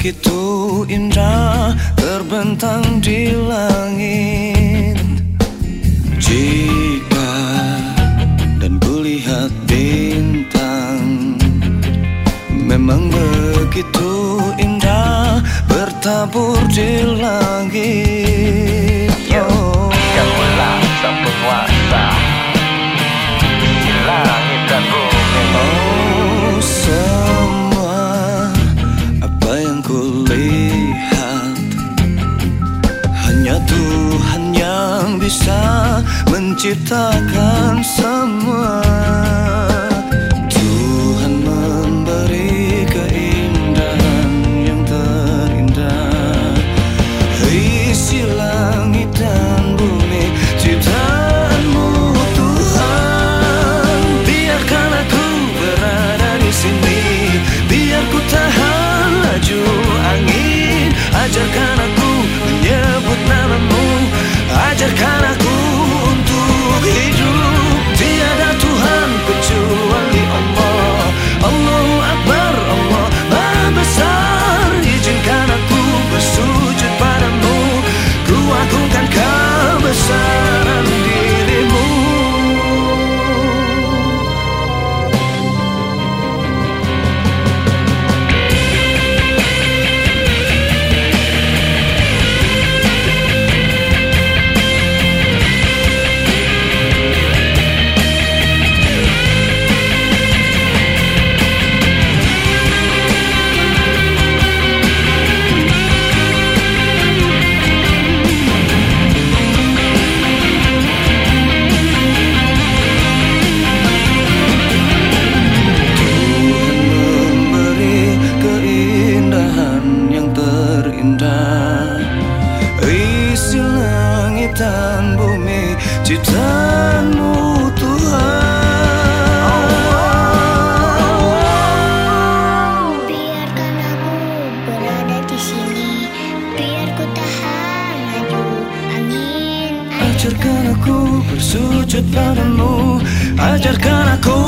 Begitu indah terbentang di langit menciptakan semua. Tuhan memberi keindahan yang terindah. Isi langit dan indah Isi langit dan bumi Ciptaanmu Ajarkan aku bersujud padamu Ajarkan aku